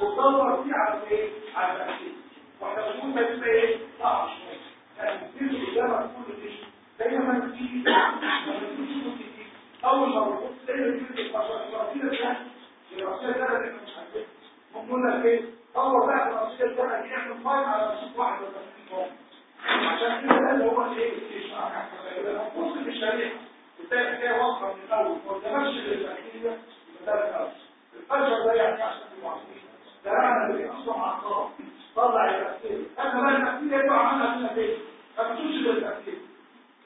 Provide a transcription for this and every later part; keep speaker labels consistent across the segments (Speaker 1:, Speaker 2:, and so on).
Speaker 1: وتدور فيه على إيه على البكتيريا بنقول ده يبقى إيه صعب شوية يعني الفيلم قدامك كل شيء دايما تيجي اول ما بتبص تلاقي الفيلم الرصيده ده الرصيده ده اللي مش عارفين ممكن لك إيه دور بقى الرصيده ده دي اعمل فايل على رصيد واحد ولا عشان كده ده اللي هو الايه بص في الشريحه بتلاقي حكايه واضحه من الأول ما قدامكش للبكتيريا ده الأول الفشل ده يعني عشان تبقوا مع الطرف طلع البكتيريا اما بقى دي عملها لنا إيه ما بتشوفش للبكتيريا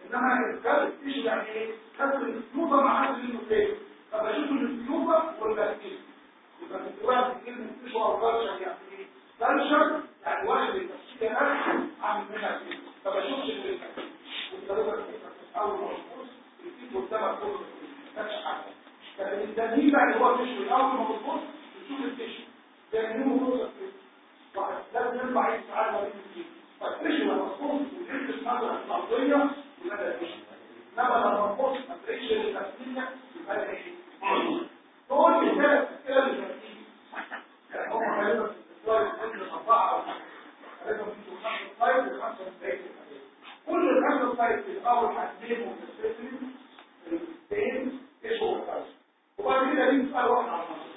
Speaker 1: انما الكلب يعني إيه كسر الفيوبا مع كسر النوتيه فبشوف الفيوبا والبكتيريا يبقى في الوقت كلمه هو الكالشر يعني إيه كالشر يعني واحد نفسه عامل منها كده فبشوفش البكتيريا والطريقة اول ما تبص الفيد قدامك كله ما فيش حاجة لكن التدريب يعني هو تشوي اول ما بتبص تشوف التشوي بتوصل كده واحد لازم يرفع ايد ساعات ما بين فالتشوي لما تبص وتحس النظره الأرضية يبقى ده تشوي انما لما ما تلاقيش البكتيريا يبقى ده دول الثلاث اسئله اللي بتيجي يعني هم غالبا في كل اربعه أو خمسه غالبا وخمسه سلايد كل الخمسه سلايد الأول هتناموا في السيستم الاثنين إيش هو الكالسيوم وبعد كده المصري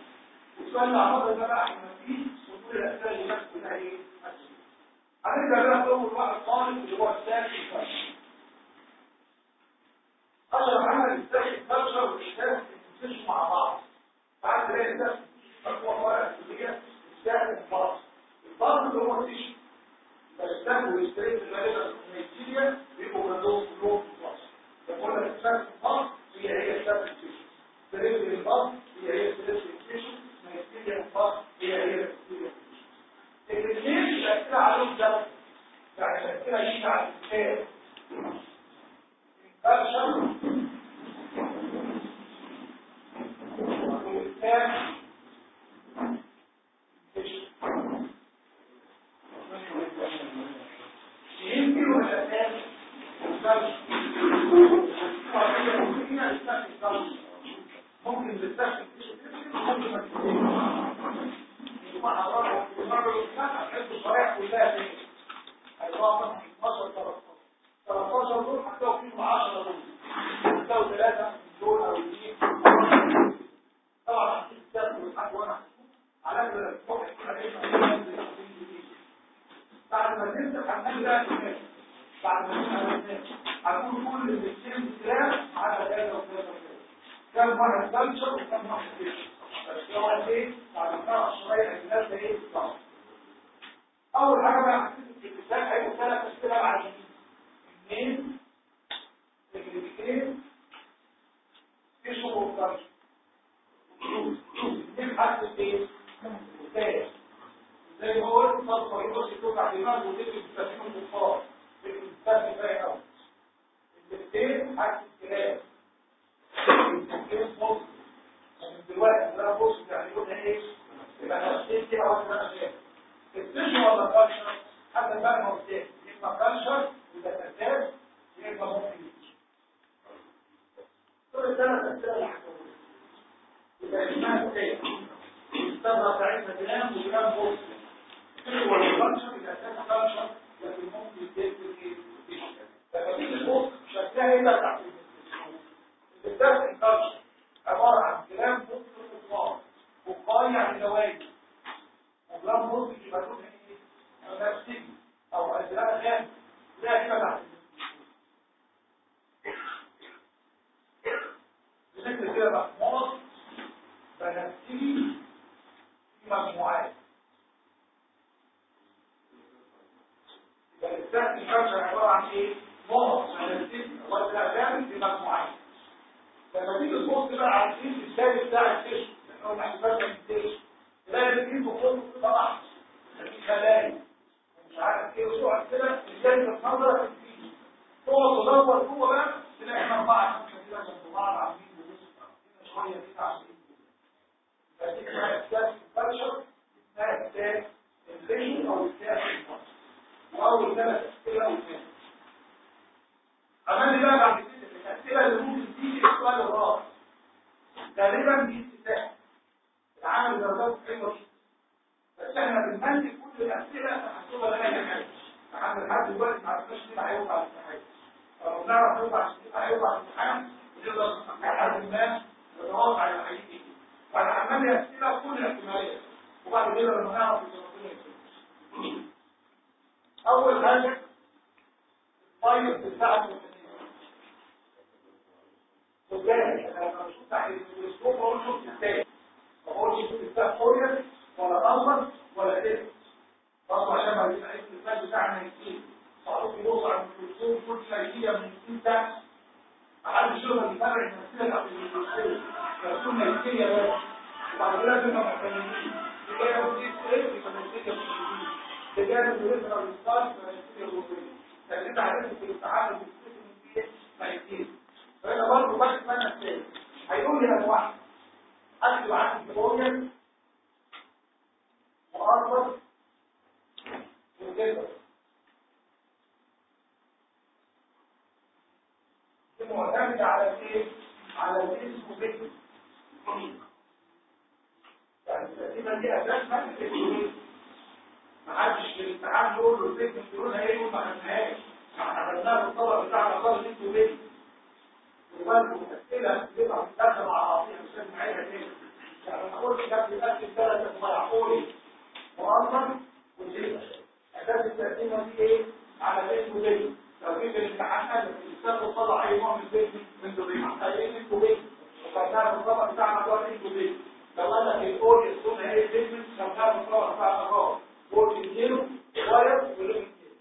Speaker 1: على المصري ده بقى إحنا فيه ونقول الاسئله اللي الناس كلها إيه هنبدا بقى باول واحد اللي هو كالسيوم اشرح عمل الساكن كالسيوم والساكن يمشوا مع بعض. بعد ما يبدا مجموعه ورقه كليه فرص الفرص اللي هو التشو فالسهم والستريت غالبا النيجيريا بيبقوا عندهم كلهم فرص يقول لك السهم الفرص هي هي السهم التشو ستريت الفرص هي هي ستريت هي هي نيجيريا الاثنين الاسئله عليهم درجه يعني الاسئله يجي على الكتاب فالشرط والكتاب يمكن الاساس ممكن بالتاكل ممكن ما تكونش حضرتك المره اللي فاتت الشرائع كلها فين هيبقى 12 13 13 دول فيهم 10 دول هتلاقوا ثلاثة دول أو اثنين طبعا هتيجي تاكل لحد وأنا على بعد ما هننزل بقى الناس. بعد ما ننزل هنقول كل الاثنين كلام على وكذا وكذا كم إيه إيه أول حاجة بقى في هيبقوا ثلاث اسئله بعدين اثنين تجربتين هو الكلتشر اثنين حد إيه زي ما قلت صدفة يبص توقع دماغه وتكتب تسليم الكفار تسليم باقي أول الاثنين حاجة الكلام بص من دلوقتي ده بص إيه يبقى نفسين كده واحد أنا شايف السجن ولا كالشر حتى بقى ما قلت اما كالشر يبقى كذاب اما ممكن الثلاث اسئله اللي هتقولوا يبقى اسمها إيه؟ استبرا ساعتها كلام وكلام بص هو الكالتشر إذا كان كالتشر لكن ممكن تيجي تبص مش هتلاقي إيه بقى الدرس الكالتشر عبارة عن كلام بص وقار وقار يعني زواج وكلام بص يبقى لون إيه؟ نفسي أو ازرق خام لا كده تحت بشكل كده محمود بنفسي في مجموعات الإنسان الكالتشر عبارة عن إيه؟ نقط من الجسم والأعلام في مجموعات. لما تيجي تبص بقى على الجسم الثاني بتاع لأنه محتاج من الجسم تلاقي الجسم كله طبعا في خلايا. ومش عارف إيه تلك نظرة فيه هو تدور جوه بقى تلاقي إحنا خمسة كده جنب بعض عاملين بص شوية كده عاملين بس اسمها أساس الفرشة اسمها أساس الفيجن أو أساس الفرشة. واول ثلاث اسئلة وثاني عمال بقى بعد كده الأسئلة اللي ممكن تيجي السؤال الرابع. غالبا استثناء العمل درجات حلوة بس إحنا بنملك كل الأسئلة تحسبها لنا أي حاجة. لحد دلوقتي ما عرفناش مين هيوقع الامتحان فلو نعرف نوقع مين هيوقع الامتحان نقدر لحد ما نتوقع اللي هيجي إيه فالعمل أسئلة كل الاحتمالات وبعد كده لما نعرف أول حاجة الفايل بتاعت تحت الميكروسكوب بقول شوف إزاي ما بقولش شوف إزاي فوريا ولا أصلا ولا كده برضه عشان ما يبقى المثال بتاعنا كتير معروف يبص على الميكروسكوب كل شيء من 60 سنه محدش يقدر يفرق المسيره تحت الميكروسكوب مرسوم نيجيريا بس وبعد كده كنا معتمدين تجارب دي إيه يبقى نيجيريا مش جديد تجارب الريفرال ريسيرش يبقى اوروبيه لكن انت عرفت في الامتحان بتكتب إيه نيجيريا فهنا برضه بس معنى الثاني هيقول لي أنا واحد اكتب عندي فوريا مؤرخص وكده. معتمد على إيه؟ على الاسم وفكر يعني التقسيمه دي أساس ما حدش في الامتحان يقول له يقولها إيه يقول ما خدناهاش إحنا خدناها في الطبق بتاعنا ليه؟ وبرضه الاسئله بتبقى متداخله مع بعضيها مش تاني يعني ما اقولش ده بيقسم ثلاث ضيعولي مؤثر وزيادة أساس التقسيمه دي إيه؟ على الاسم وفكر لو جيت الامتحان قال لك الاستاذ طلع اي نوع من الفيلم من دول هيلاقي أنتوا بيه وخدناها في الطبق بتاعنا جوه أنتوا بيه لو قال لك الأول يكون هي فيلم خدناها في الطبق بتاعنا جوه بورد كيلو واير وليمت كيلو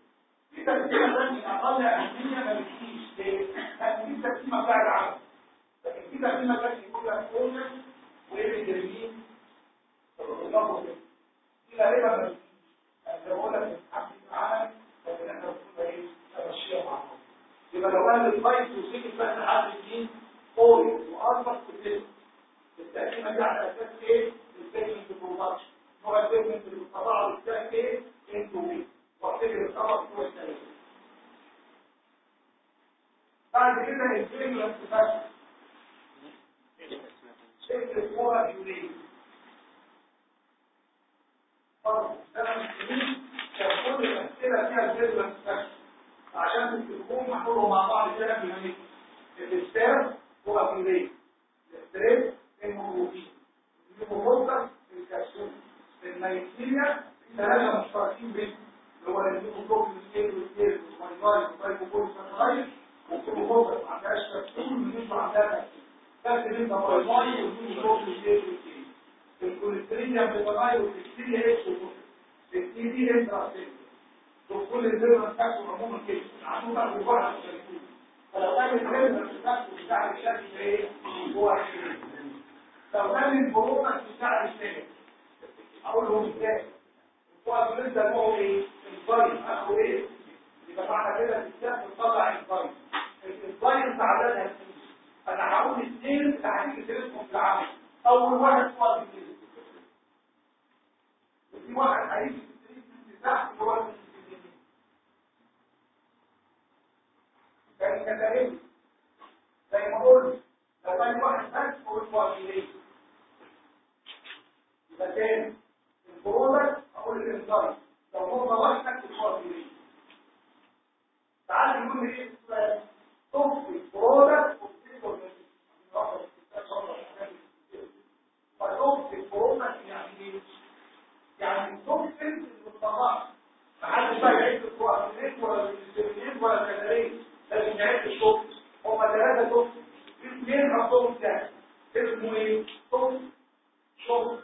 Speaker 1: في تقسيمه ثانية أقل اهميه ما بتجيش ليه؟ لأن دي التقسيمه بتاع العمل لكن في تقسيمه ثانية يقول لك اولر وايه الجميل دي غالبا ما بتجيش لو بقول لك حد العمل لكن إحنا بنقول إيه؟ تمشيها مع بعض يبقى لو قال الفايت وسيكل بس حد اثنين قوي واكبر في الجسم التقسيمه دي على أساس إيه؟ بعد كده الفيجلنس فاشن شكل انت بايماي والهيموفوكس السكيل والسكيل الكوليستريا بيتغير والبكتيريا إكس التي دي انتراسيل دخول الزرع بتاعته عموما كده عموما عبارة عن فلو كان الزرع بتاعته بتاع الشكل إيه هو 20 لو كان البرومة بتاع الشكل أقول لهم إزاي هو بالنسبة له إيه الفايل اخو إيه يبقى معنى كده الكتاب بتطلع الفايل الفايل تعدادها أنا هقول اثنين اللي هتيجي ترسمهم في العمل أول واحد هو الكتاب وفي واحد هيجي في تحت اللي هو كان كتابين زي ما قلت لو كان واحد بس هو الواجبين يبقى تاني البرودكت أقول الإنسان. لو هو واحد الواجبين تعال نقول إيه؟ السؤال توكسيك برودكت فالتوكسيك برودكت يعني إيه؟ يعني التوكسين بتطلعها محدش بقى يعيش الكوارتينات ولا الكترونيات ولا الكتارين لازم نعد الشغل. هم ثلاثة في اثنين عندهم سهل. اسمه إيه؟ توكس شغل.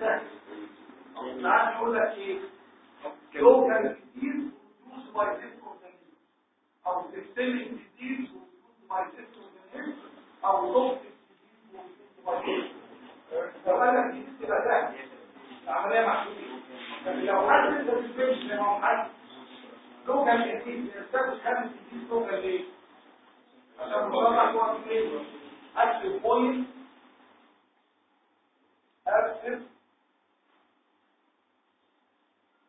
Speaker 1: سهل ساعات يقول لك إيه لو كان كتير by this organism أو reduced by this organism أو by this لو لك دي تبقى سهل العملية لكن لو حد انت ما هو حد لو كان كتير يستخدم خمس disease لو كان ليه عشان نطلع جوه اكتف بوينت اكتف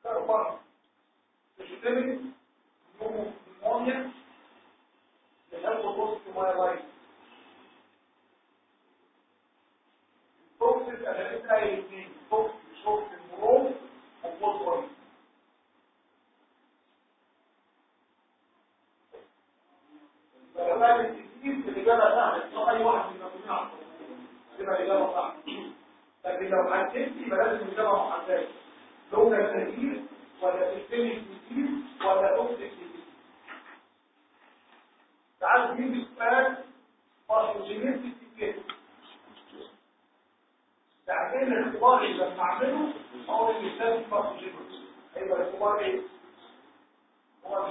Speaker 1: كربون systemic pneumonia بتحب توصل مايلايت توكسيك أنا لسه قايل اثنين توكسيك شوك سندروم وبوست بوينت فلما التكتيك الاجابه سهله اي واحد من المسؤولين عن تبقى الاجابه صح لكن لو حددت يبقى لازم الاجابه محدده لو كان تغيير ولا سيستميك ديزيز ولا توكسيك ديزيز تعال نجيب سؤال باثوجينيستي كده بعدين الاختبار اللي لما اعمله هو اللي بيسمى باثوجينيستي هيبقى الاختبار إيه؟ هو؟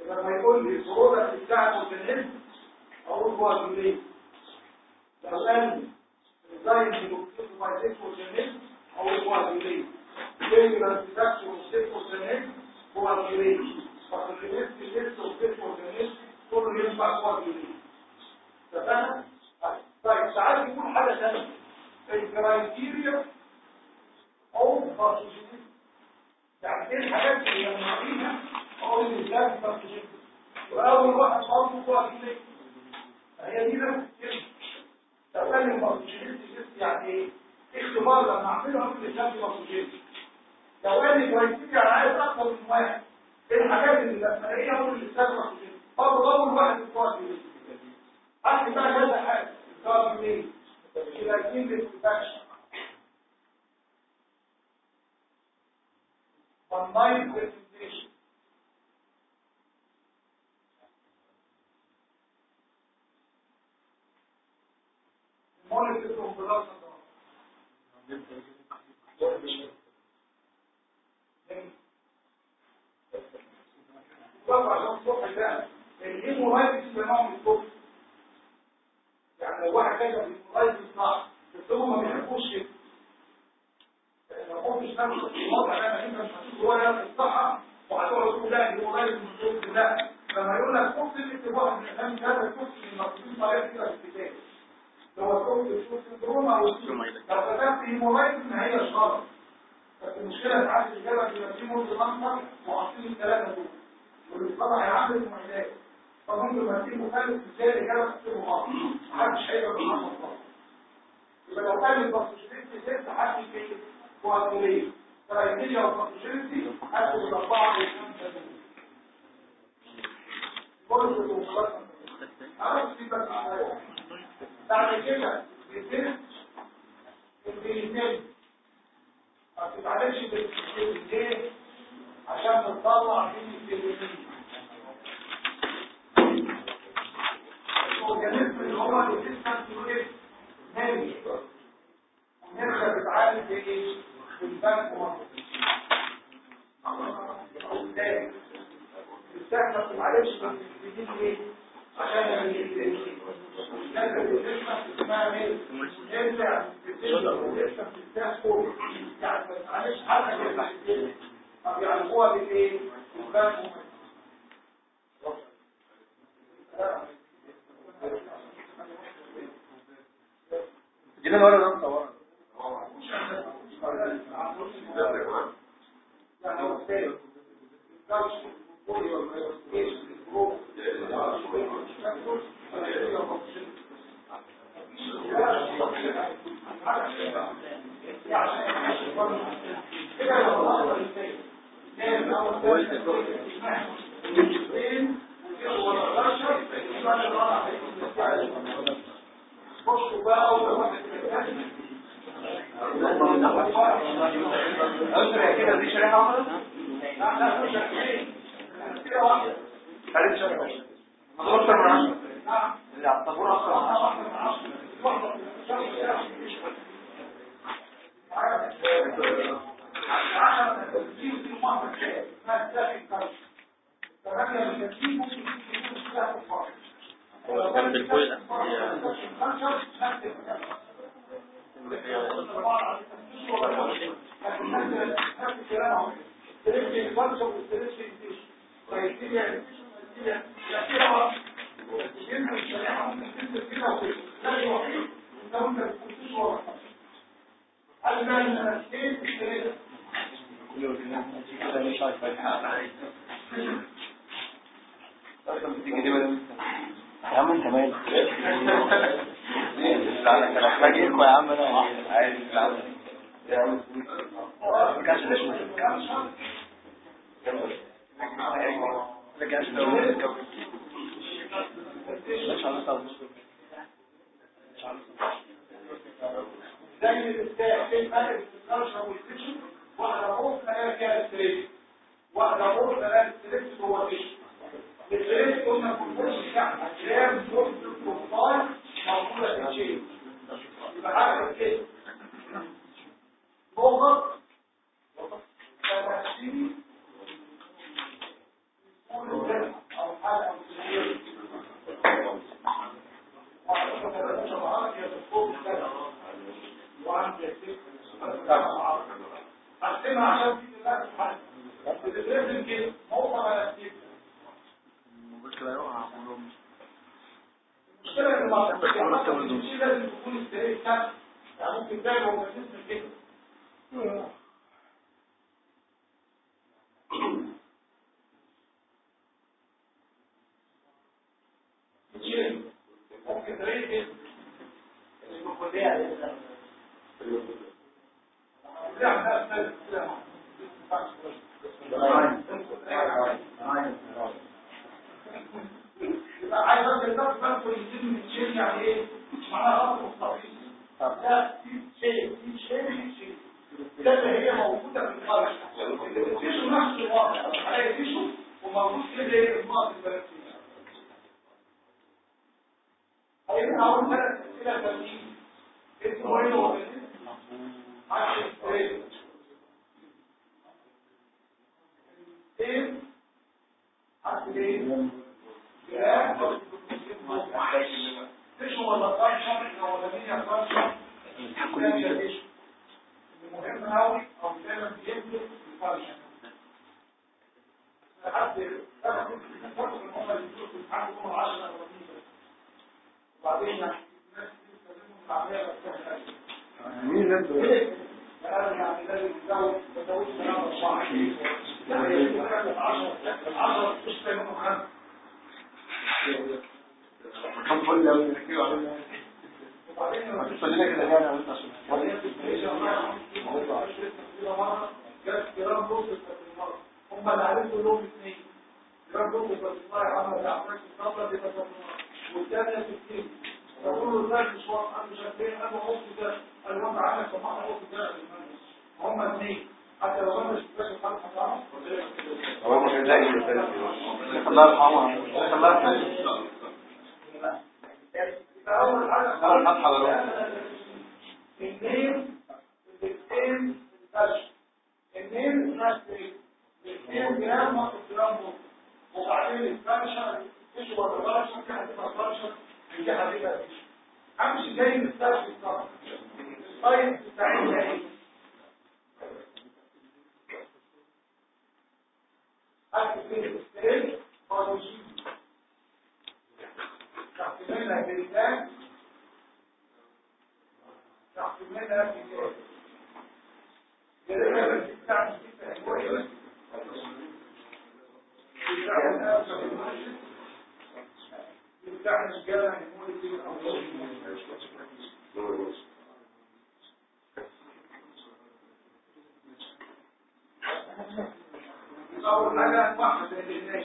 Speaker 1: يبقى لما يقول لي الصورة بتاعته في الهند أقول هو ليه؟ لو قال إزاي بيكتب بايزيك وجنين أو هو الجليد زي ما بتكتب وسيك وجنين هو الجليد فالجليد بيكتب وسيك وجنين كله ينفع هو الجليد تمام؟ طيب ساعات يكون حاجة ثانية الكرايتيريا أو باثوجينيز يعني إيه الحاجات اللي لما أو اللي إزاي باثوجينيز وأول واحد برضه هو الجليد لو كان الماركتينيست يعني إيه اختبار لما اعمله قبل الكلام الماركتينيست لو كان الكرايتيريا أنا عايز أكتر من واحد إيه الحاجات اللي لما الاقيها أقول للسبب ماركتينيست برضه اول واحد الكرايتيريا حد بقى كذا حاجة؟ ال criteria ال criteria لل protection combined presentation بنوع الصبح يعني لو واحد كده بالهيمورايتس صح بس هم ما بيحبوش كده ما كنتش نفس الوضع مش هتشوف هو ده الصحه وهتقعد تقول لا الهيمورايتس مش صبح لا لما لك تكتب واحد من الكلام ده تكتب المكتوبين طريقه كده في الكتاب. لو هتقول تشوف سندروم أو لو كتبت هيمورايتس ما هي غلط بس المشكلة ساعات الاجابه بيبقى في مرض منطق وحاطين الثلاثه دول واللي طبعا هيعمل المعدات فممكن ما تجيب مخالف إزاي الاجابه تكتبه غلط محدش هيبقى بالحصل خالص يبقى لو قال الباثوجينيتي ست حد في كوادريه كرايتيريا والباثوجينيتي حد بالاربعه والخمسه دول كل دول عارف في بس بعد كده البنت البنت ما بتتعالجش بالبنت ليه؟ عشان تطلع من البنت الأورجانيزم اللي هو الريزيستنس إيه؟ نامي ونرجع بتعالج بايه بالبنك السهلة معلش بس بتجيب ليه؟ عشان لازم الريزيستنس اسمها إيه نرجع الريزيستنس بتاعته يعني ما معلش حاجة كده طب يعرفوها بالايه بالبنك
Speaker 2: جينا الورقه ده
Speaker 1: بقى اول واحد
Speaker 2: أسرع كده دي
Speaker 1: لا مش كده
Speaker 2: تعرف شريحة أكتر من
Speaker 1: نعم
Speaker 2: على الطابور أكتر
Speaker 1: واحدة من عشره واحدة من
Speaker 2: يا
Speaker 1: زي البتاع في فرق الكالشر والفيشن واحدة فوق تلاقيها فيها ستريس واحدة فوق تلاقيها ستريس جوه الفيشن الستريس قلنا في الفرش بتاعها جرام فوق البروفايل موجوده في الشيء يبقى حاجة كده نقط تمثيل كل ده أو حاجة أو سرير هقسمها عشان في دلوقتي حاجة بتترسم كده موضع على كتير المشكلة ان المشكلة مش لازم تكون كده يعني ممكن تعمل اورجانيزم كده تشيل ممكن تلاقي كده عايز أقول لك بقى كل كلمه تشيل يعني إيه معناها خط مستقيم لا شيء شيء شيء ده هي موجوده في الخارج التيشو نفسه واضح على التيشو وموجود كده إيه النقط هيبقى اول ثلاث اسئله ترتيب اسمه إيه هو إيه إيه عشان إيه تشو ولا طرشة ولا مين طرشة الاضحى ولا أو على واحد من الناس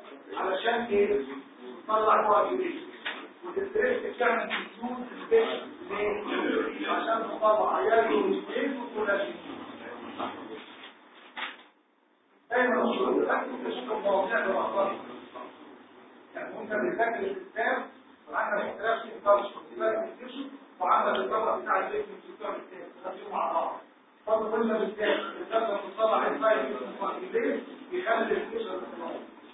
Speaker 1: علشان إيه تطلع كوادريشن وتستريس تعمل تكون ليه عشان تطلع عياله إيه وكولاجين دايما الشروط تحت تشوف مواضيع بالاخبار يعني انت بتذاكر الكتاب وعندك الكتاب في الطرش وكتابه الكتاب وعندك الطبقه بتاع البيت في الكتاب الثاني مع بعض. طب قلنا بالكتاب الكتاب بتطلع الفايل في الكتاب بيخلي الكتاب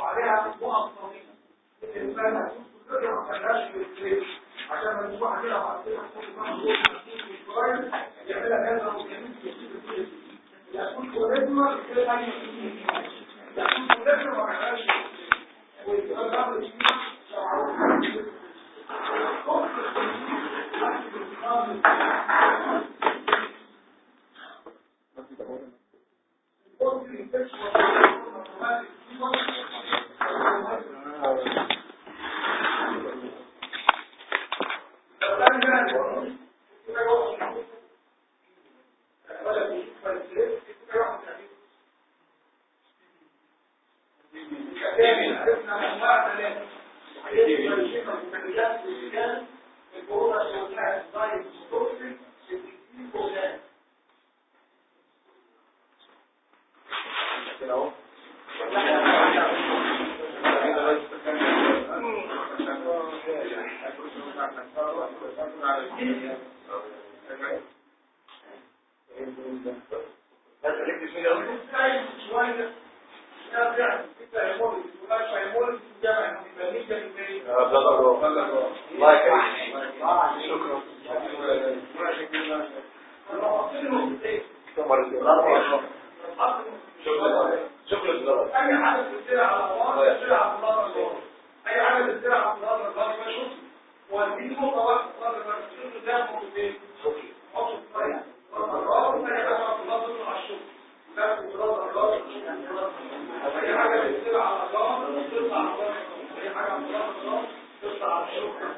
Speaker 1: وعليها نقط طويلة الإنسان هتكون كلها ما خلاش بالكليش عشان ما نروح عليها بعدين يعملها كذا يكون كوريزما كل حاجة يكون كوريزما ما خلاش والسؤال ده مش Thank you. you know, شكرا. شكرا. اي حاجة بتصير على الله بتصير على الله اي حاجة بتصير على الله والدين متوسط صار المسجد ده مرتين حط الطريق الرابع كان يبقى مفضل العشر ده مراد الرابع أي حاجة بتطلع على الرابع بتطلع على
Speaker 2: الرابع أي حاجة
Speaker 1: على الرابع بتطلع على الشوكه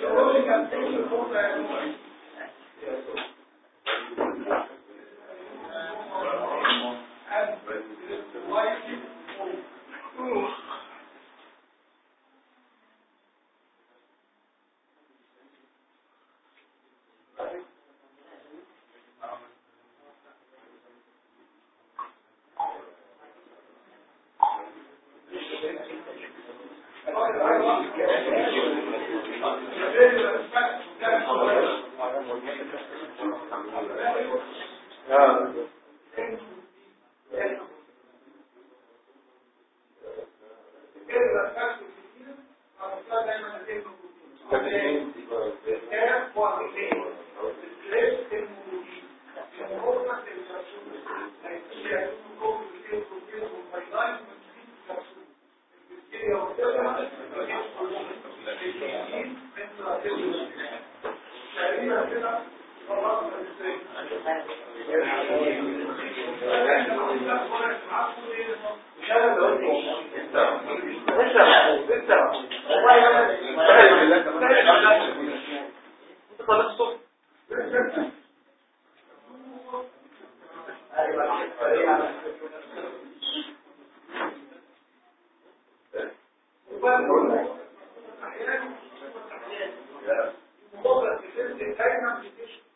Speaker 1: الرابع
Speaker 2: الراجل كان بيقول
Speaker 1: الفرقه يا نوعي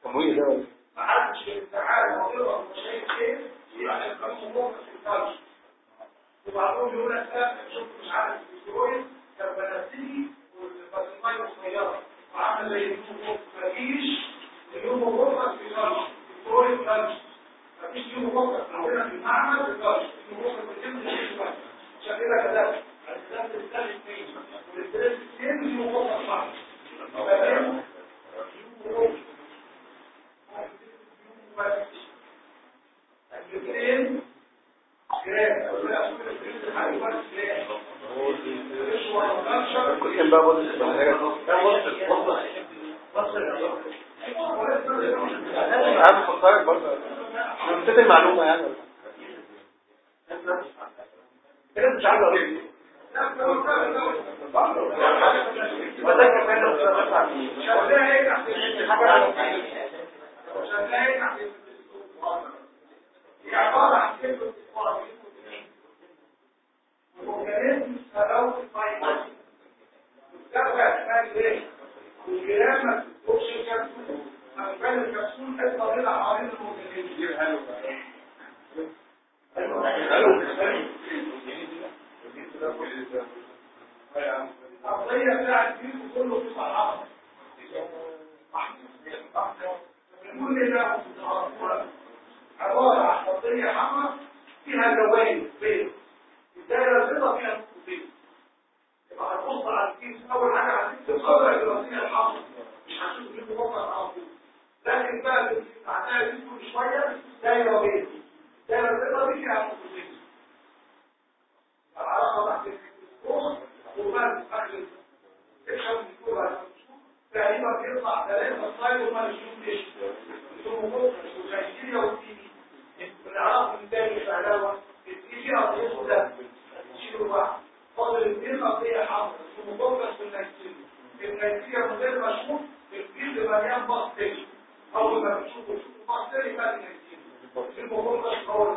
Speaker 1: تمويل أول ما بتشوفه بتشوفه مصدري بقى الناس دي. المهم مش قوي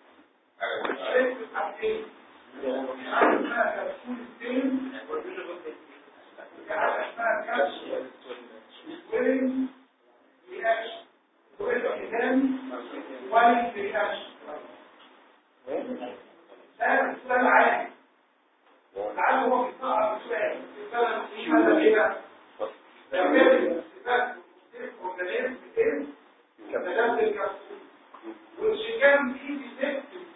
Speaker 1: والشجام دي بتكتب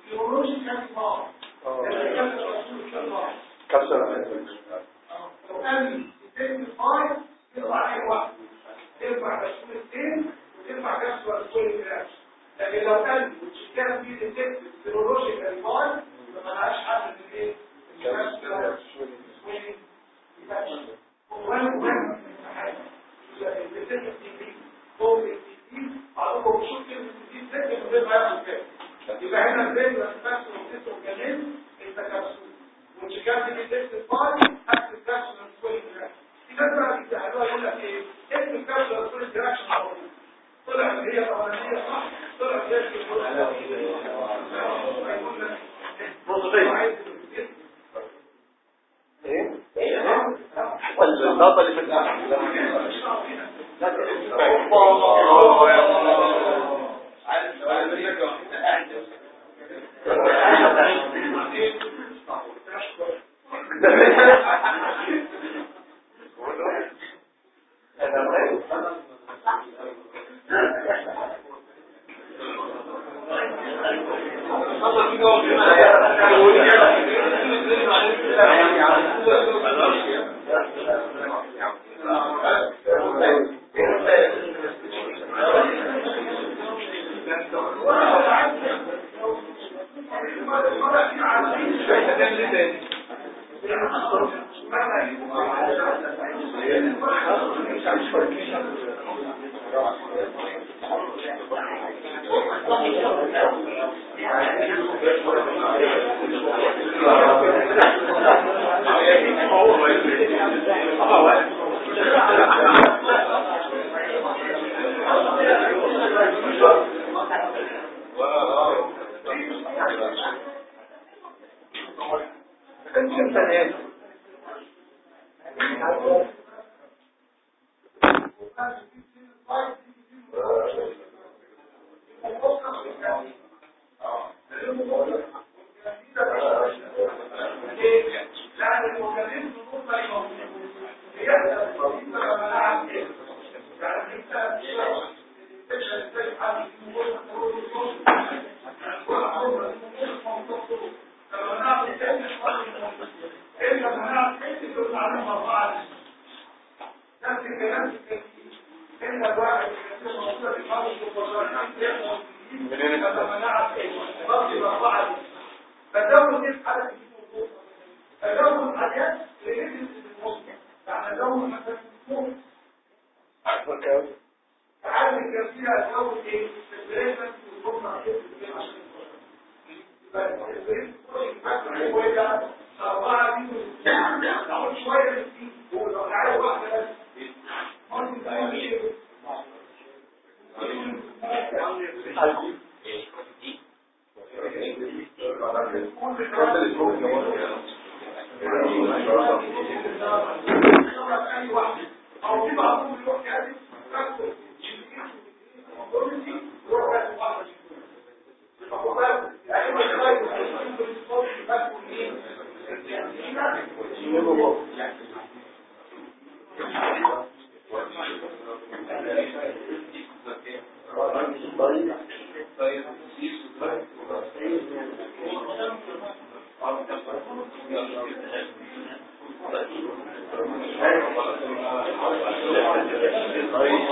Speaker 1: هو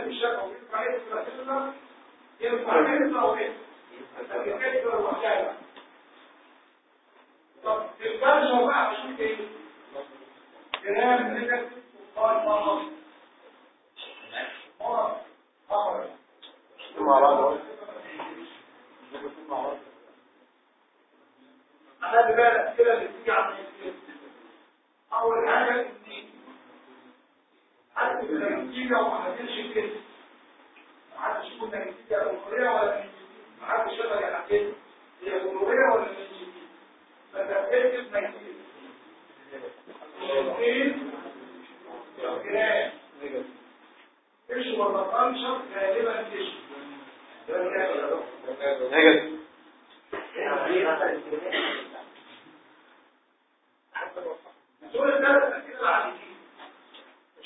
Speaker 1: في الشكل ينفع يطلع كده ينفع يطلع وكده لكن كده لوحدها طب الكالشر بقى بشوف إيه جرام نيجاتيف وقال مرض مرض أمر
Speaker 2: مع بعض
Speaker 1: خلي بالك كده اللي بتيجي على النتيجة. أول حد النتيجه وما حدش كده ما حدش يقول نتيجه جمهوريه ولا نتيجه ما حدش يقدر يحدد هي جمهوريه ولا نتيجه فتكتب نتيجه الاثنين جرام إيش ولا طنشر غالبا إيش
Speaker 2: نيجاتيف
Speaker 1: دول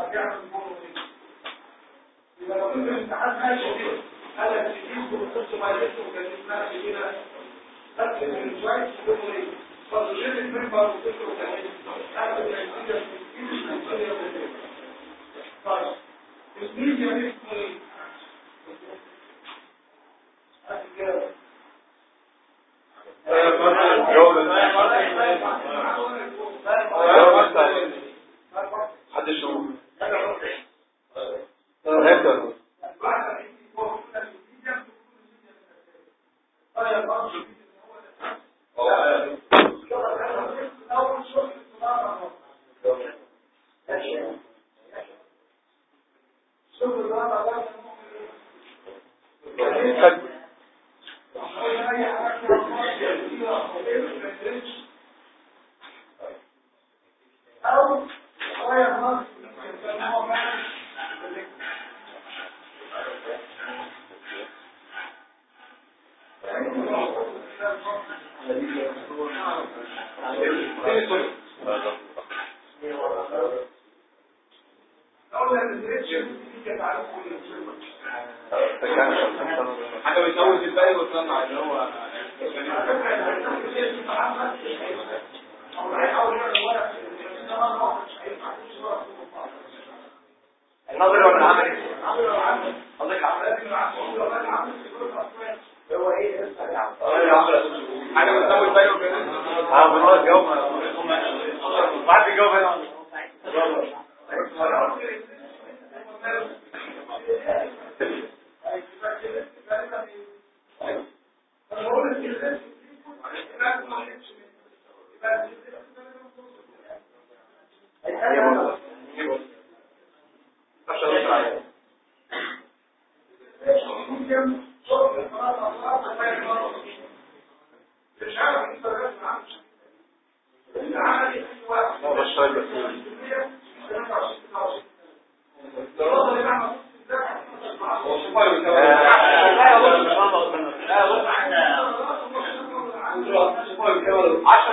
Speaker 1: ونيجيريا وغورية دي هتعمل يبقى لو كنت الامتحان ماشي كده لك تجيب وتخش ما يلبس وكان اسمها كده بس من شوية غورية فالجيل المنبر وتخش وكان هذا وغورية طيب الميديا دي اسمه إيه؟
Speaker 2: حد follow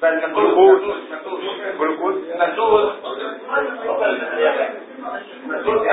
Speaker 2: فالجلوكوز جلوكوز
Speaker 1: مسؤول مسؤول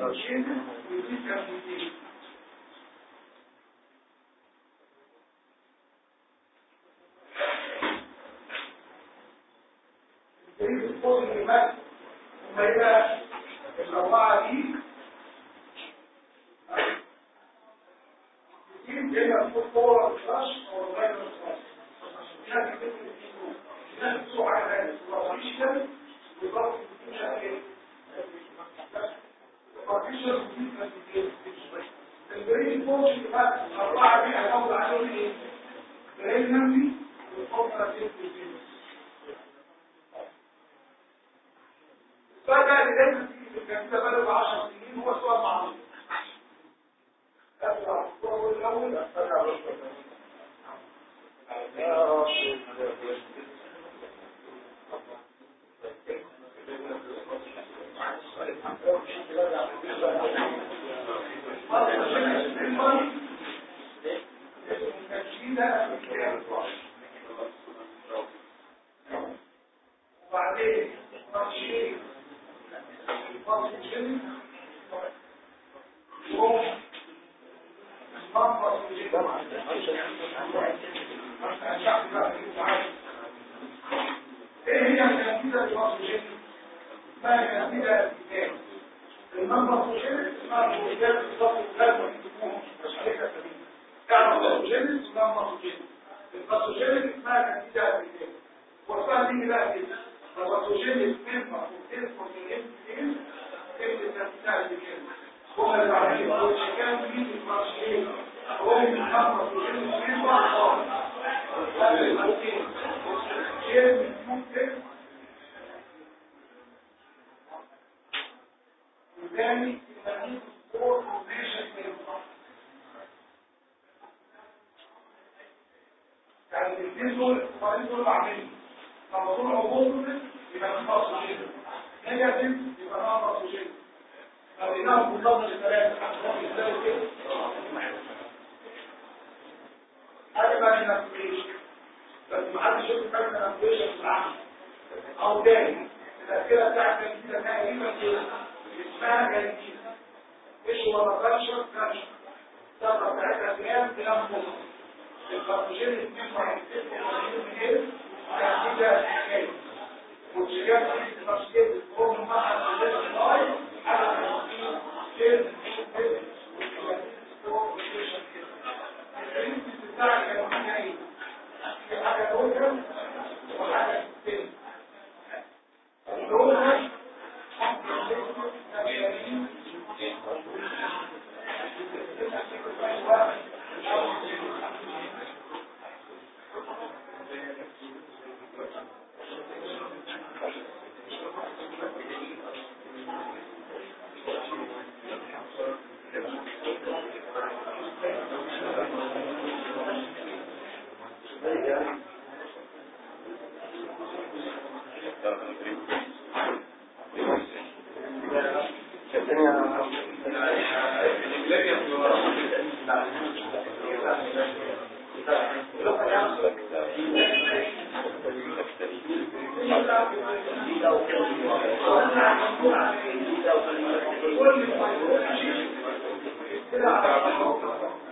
Speaker 1: Nós... الكورس بس أربعة بيئة أو بعد يومين إيه؟ إزاي كده هذا بقى النفسيشن بس ما حدش يشوف حاجة النفسيشن في العمل أو تاني. الأسئلة بتاعت الجديده تقريبا كده اسمها جديدة مش ولا كلشر كلشر تبقى بتاعتها الكارتوجين ينفع يكتبوا من إيه جديدة حكاية والشجاعة دي التشكيل الفوق مع الجديدة اللاي على التشكيل كير البرنسيس بتاع الجديدة إيه في حاجة لوكال وحاجة تاني اللوكال
Speaker 2: 对吧？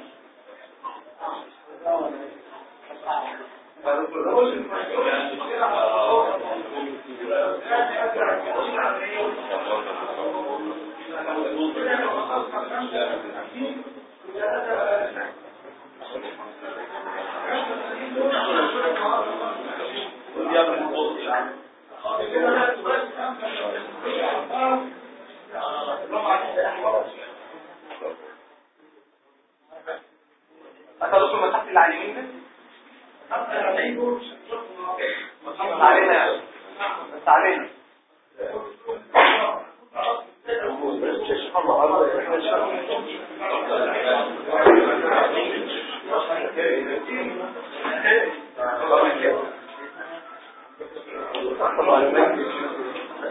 Speaker 2: هتبص المسافة اللي على اليمين دي علينا بس علينا Thank you.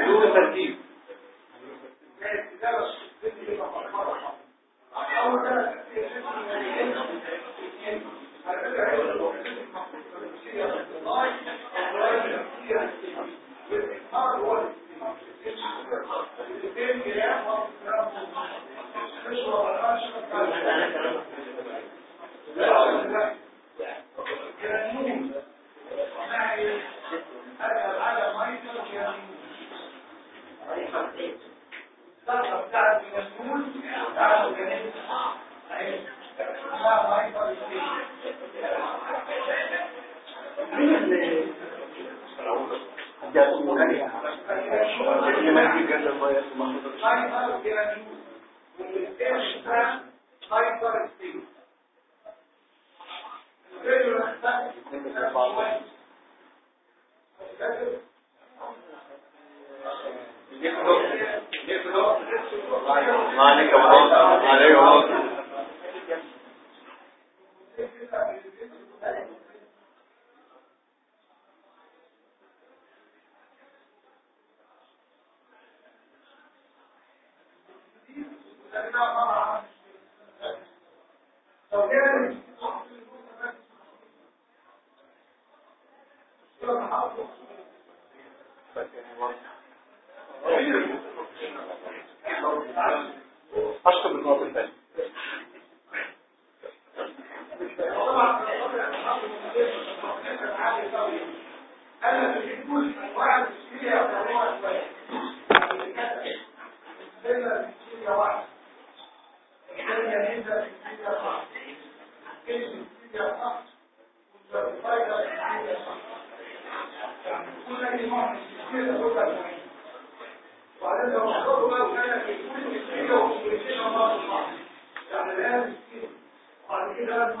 Speaker 1: بدون ترتيب يعني النسبة في واحد الثانية نسبة في واحد الكلمة في واحد والفايدة في واحد كل المعنى كده كده وبعدين لو اختاروا بقى وكان في كل الفيديو وكل شيء مع بعض يعني لازم بعد كده لازم